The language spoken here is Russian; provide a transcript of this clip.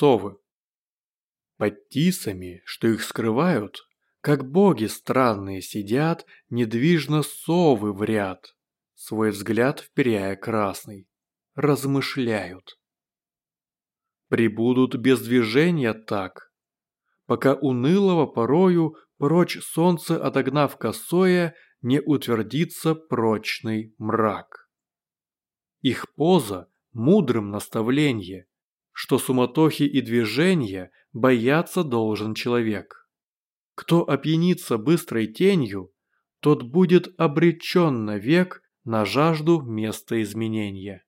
совы. Под тисами, что их скрывают, как боги странные сидят, недвижно совы в ряд, свой взгляд вперяя красный, размышляют. Прибудут без движения так, пока унылого порою прочь солнце отогнав косое, не утвердится прочный мрак. Их поза – мудрым наставленье, что суматохи и движения бояться должен человек. Кто опьянится быстрой тенью, тот будет обречен навек на жажду места изменения.